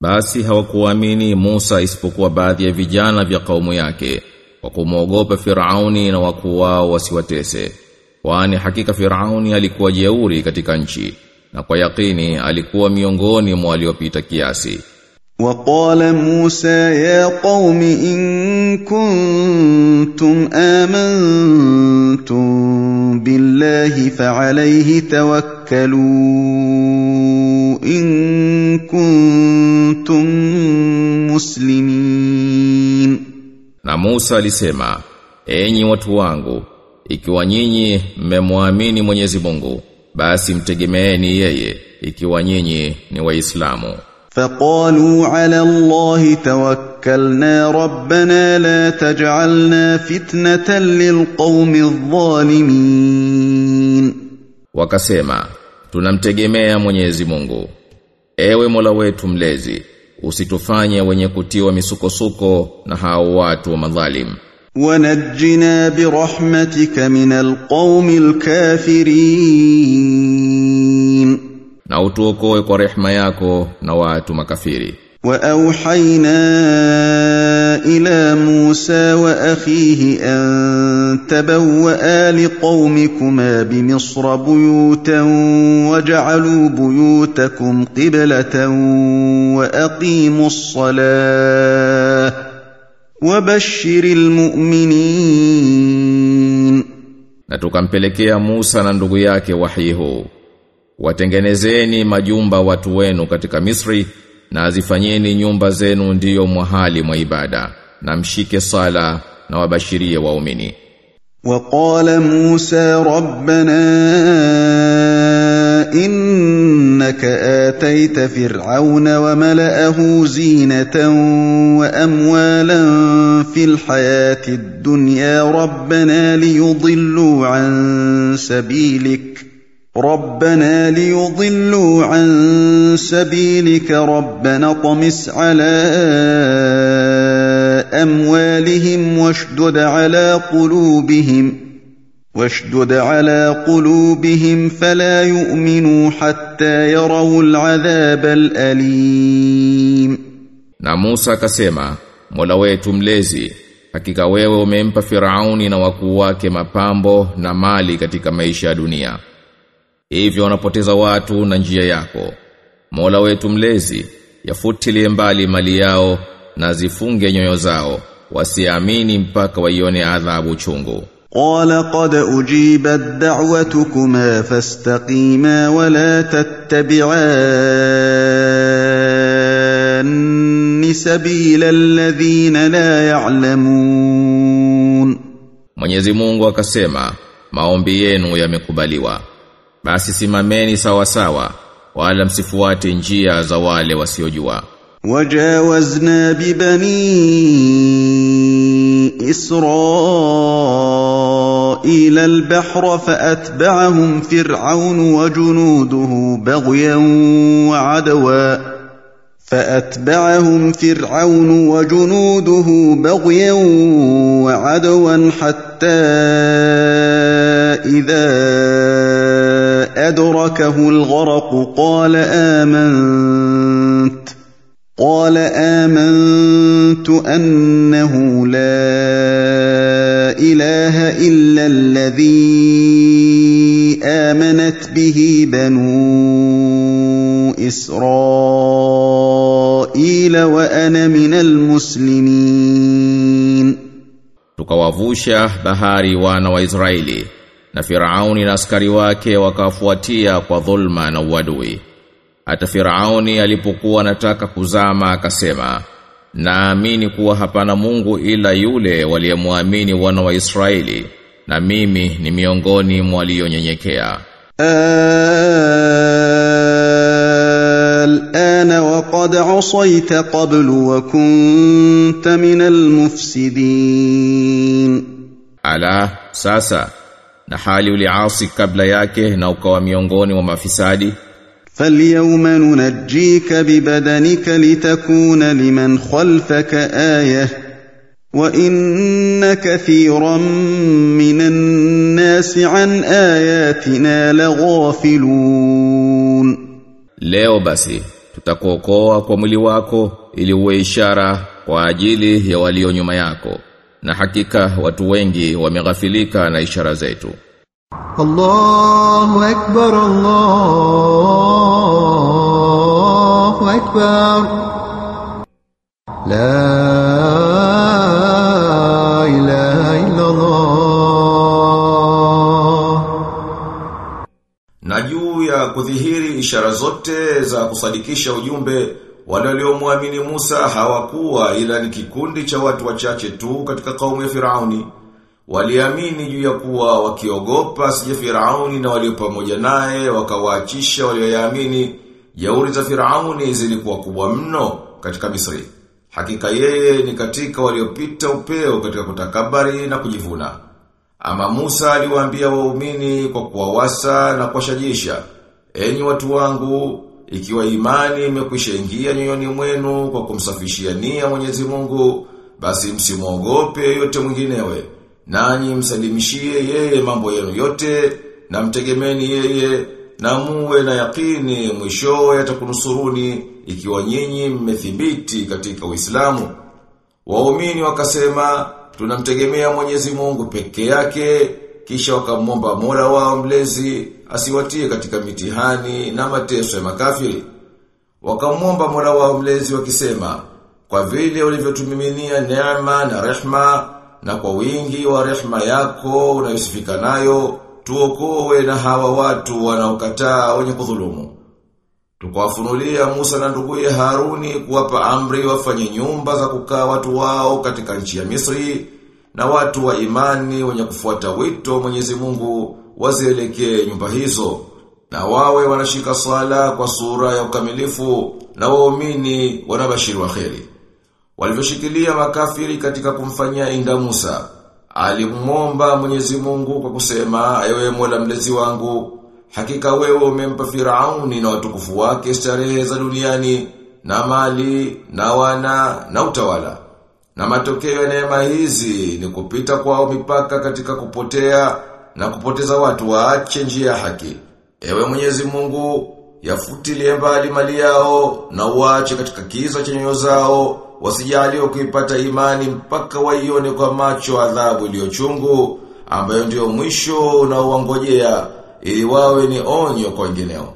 Basi hawakuamini Musa isipokuwa baadhi ya vijana vya kaumu yake kwa kumwogopa Firauni na wakuu wao wasiwatese. Kwani hakika Firauni alikuwa jeuri katika nchi na kwa yakini alikuwa miongoni mwa waliopita kiasi. وقال موسى يا قوم ان كنتم امنتم بالله فعليه توكلوا ان كنتم مسلمين Na Musa alisema, enyi watu wangu, ikiwa nyinyi mmemwamini Mwenyezi Mungu, basi mtegemeeni yeye, ikiwa nyinyi ni Waislamu. فقالوا على الله توكلنا ربنا لا تجعلنا فتنه للقوم الظالمين Wakasema, tunamtegemea Mwenyezi Mungu. Ewe Mola wetu mlezi, usitufanye wenye kutiwa misukosuko na hao watu wa madhalim. Wanajjina birahmatika min qawmil kafirin. Na utuokoe kwa rehema yako na watu makafiri. وأوحينا إلى موسى وأخيه أن تبوأ لقومكما بمصر بيوتا وجعلوا بيوتكم قبلة وأقيموا الصلاة وبشر المؤمنين Na tukampelekea Musa na ndugu yake wahi huu. Watengenezeni majumba watu wenu katika Misri na azifanyeni nyumba zenu ndiyo mwahali mwa na mshike sala na wabashirie waumini. وقال موسى ربنا انك اتيت فرعون وملاه زينه واموالا في الحياة الدنيا ربنا ليضلوا عن سبيلك ربنا ليضلوا عن سبيلك ربنا طمس على اموالهم واشدد على قلوبهم واشدد على قلوبهم فلا يؤمنوا حتى يروا العذاب الاليم Na Musa akasema, Mola wetu mlezi, hakika wewe umempa Firauni na wakuu wake mapambo na mali katika maisha ya dunia. Hivyo wanapoteza watu na njia yako. Mola wetu mlezi, yafutilie mbali mali yao na zifunge nyoyo zao, wasiamini mpaka waione adhabu chungu. قال قد اجيبت دعوتكما فاستقيما ولا تتبعان سبيل الذين لا يعلمون Mwenyezi Mungu akasema, maombi yenu yamekubaliwa. basi simameni sawa sawa wala msifuate njia za wale wasiojua wajawazna bibani israil albahra faatba'ahum fir'aun wa junuduhu baghyan wa adwa فاتبعهم فرعون وجنوده بغيا وعدوا حتى اذا أدركه الغرق قال آمنت. قال آمنت أنه لا إله إلا الذي آمنت به بنو إسرائيل وأنا من المسلمين. Tukawavusha bahari wana wa Israeli. na Firauni na askari wake wakafuatia kwa dhulma na uadui. Hata Firauni alipokuwa anataka kuzama akasema, naamini kuwa hapana Mungu ila yule waliyemwamini wana wa Israeli na mimi ni miongoni mwa walionyenyekea. الآن وقد عصيت قبل وكنت من المفسدين Ala sasa na hali uliasi kabla yake na ukawa miongoni mwa mafisadi فاليوم ننجيك ببدنك لتكون لمن خلفك آية وإن كثيرا من الناس عن آياتنا لغافلون Leo basi tutakuokoa kwa mwili wako ili uwe ishara kwa ajili ya walio nyuma yako na hakika watu wengi wameghafilika na ishara zetu. Allahu akbar Allahu akbar. La ilaha illa Allah Na juu ya kudhihiri ishara zote za kusadikisha ujumbe wale waliomwamini Musa hawakuwa ila ni kikundi cha watu wachache tu katika kaumu ya Firauni. Waliamini juu ya kuwa wakiogopa sije Firauni na walio pamoja naye wakawaachisha walioyaamini. Jauri za Firauni zilikuwa kubwa mno katika Misri. Hakika yeye ni katika waliopita upeo katika kutakabari na kujivuna. Ama Musa aliwaambia waumini kwa kuwawasa na kuwashajisha, enyi watu wangu, ikiwa imani imekwisha ingia nyoyoni mwenu kwa kumsafishia nia Mwenyezi Mungu, basi msimwogope yote mwinginewe. Nanyi msalimishie yeye mambo yenu yote na mtegemeni yeye na muwe na yakini mwishowe atakunusuruni ikiwa nyinyi mmethibiti katika Uislamu. Waumini wakasema tunamtegemea Mwenyezi Mungu peke yake kisha wakamwomba Mola wao mlezi asiwatie katika mitihani na mateso ya makafiri. Wakamwomba Mola wao mlezi wakisema kwa vile ulivyotumiminia neema na rehma na kwa wingi wa rehma yako unayosifika nayo tuokoe na hawa watu wanaokataa wenye kudhulumu. Tukawafunulia Musa na nduguye Haruni kuwapa amri wafanye nyumba za kukaa watu wao katika nchi ya Misri na watu wa imani wenye kufuata wito Mwenyezi Mungu wazielekee nyumba hizo na wawe wanashika sala kwa sura ya ukamilifu na waumini wanabashiriwa kheri. Walivyoshikilia makafiri katika kumfanyia inda Musa, alimwomba Mwenyezi Mungu kwa kusema, ewe Mola mlezi wangu, hakika wewe umempa Firauni na watukufu wake starehe za duniani na mali na wana na utawala. Na matokeo ya neema hizi ni kupita kwao mipaka katika kupotea na kupoteza watu waache njia ya haki. Ewe Mwenyezi Mungu, yafutilie mbali mali yao na uache katika kiza cha nyoyo zao wasijaliwe kuipata imani mpaka waione kwa macho adhabu iliyochungu ambayo ndio mwisho unaowangojea ili wawe ni onyo kwa wengineo.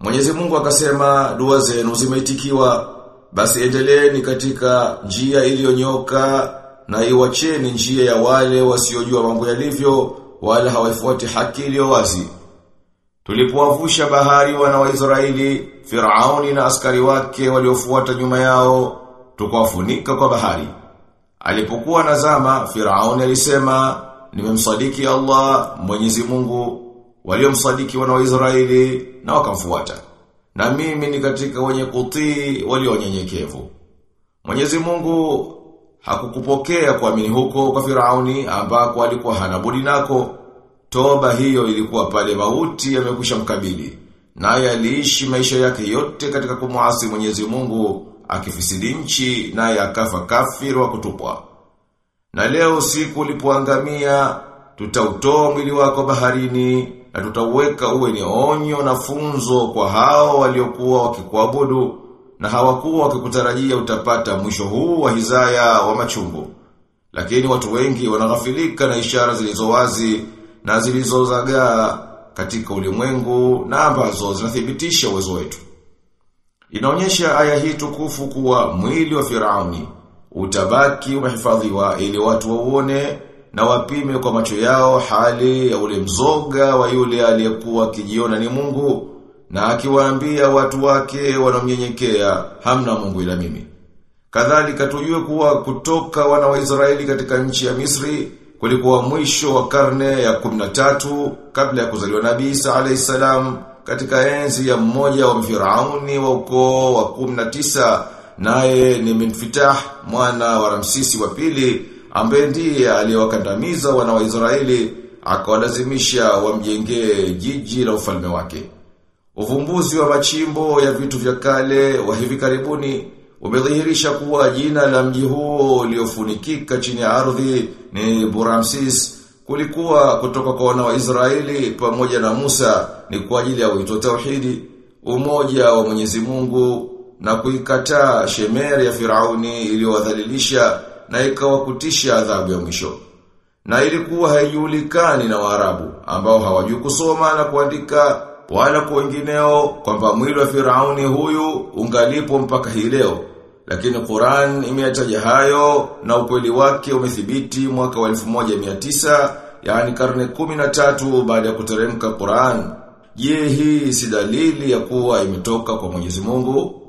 Mwenyezi Mungu akasema dua zenu zimeitikiwa basi endeleeni katika njia iliyonyoka na iwacheni njia ya wale wasiojua mambo yalivyo wala hawaifuati haki iliyo wazi. Tulipowavusha bahari wana wa Israeli, Firauni na askari wake waliofuata nyuma yao, tukawafunika kwa bahari. Alipokuwa nazama, Firauni alisema, nimemsadiki Allah, Mwenyezi Mungu, waliomsadiki wana wa Israeli na wakamfuata. Na mimi ni katika wenye kutii walionyenyekevu. Mwenyezi Mungu hakukupokea kuamini huko kwa Firauni ambako alikuwa hana budi nako. Toba hiyo ilikuwa pale mauti yamekwisha mkabili. Naye aliishi maisha yake yote katika kumwasi Mwenyezi Mungu akifisidi nchi naye akafa kafiri wa kutupwa. Na leo siku ulipoangamia tutautoa mwili wako baharini na tutauweka uwe ni onyo na funzo kwa hao waliokuwa wakikuabudu na hawakuwa wakikutarajia utapata mwisho huu wa hizaya wa machungu. Lakini watu wengi wanaghafilika na ishara zilizowazi na zilizozagaa katika ulimwengu na ambazo zinathibitisha uwezo wetu. Inaonyesha aya hii tukufu kuwa mwili wa Firauni utabaki umehifadhiwa ili watu wauone na wapime kwa macho yao hali ya ule mzoga wa yule aliyekuwa kijiona ni Mungu na akiwaambia watu wake wanaomnyenyekea hamna Mungu ila mimi. Kadhalika tujue kuwa kutoka wana wa Israeli katika nchi ya Misri kulikuwa mwisho wa karne ya 13 kabla ya kuzaliwa Nabii Isa alayhisalam katika enzi ya mmoja wa Firauni wa ukoo wa 19 naye ni Minfitah mwana wa Ramsisi wa pili ambaye ndiye aliyewakandamiza wana wa Israeli akawalazimisha wamjengee jiji la ufalme wake. Uvumbuzi wa machimbo ya vitu vya kale wa hivi karibuni umedhihirisha kuwa jina la mji huo uliofunikika chini ya ardhi ni Buramsis kulikuwa kutoka kwa wana wa Israeli pamoja na Musa ni kwa ajili ya wito tauhidi, umoja wa Mwenyezi Mungu na kuikataa shemeri ya Firauni iliyowadhalilisha na ikawakutisha adhabu ya mwisho. Na ilikuwa haijulikani na Waarabu ambao hawajui kusoma na kuandika wala kwa kwamba mwili wa Firauni huyu ungalipo mpaka hii leo. Lakini Quran imeyataja hayo na ukweli wake umethibiti mwaka wa 1900 yani karne 13 baada ya kuteremka Quran. Je, hii si dalili ya kuwa imetoka kwa Mwenyezi Mungu?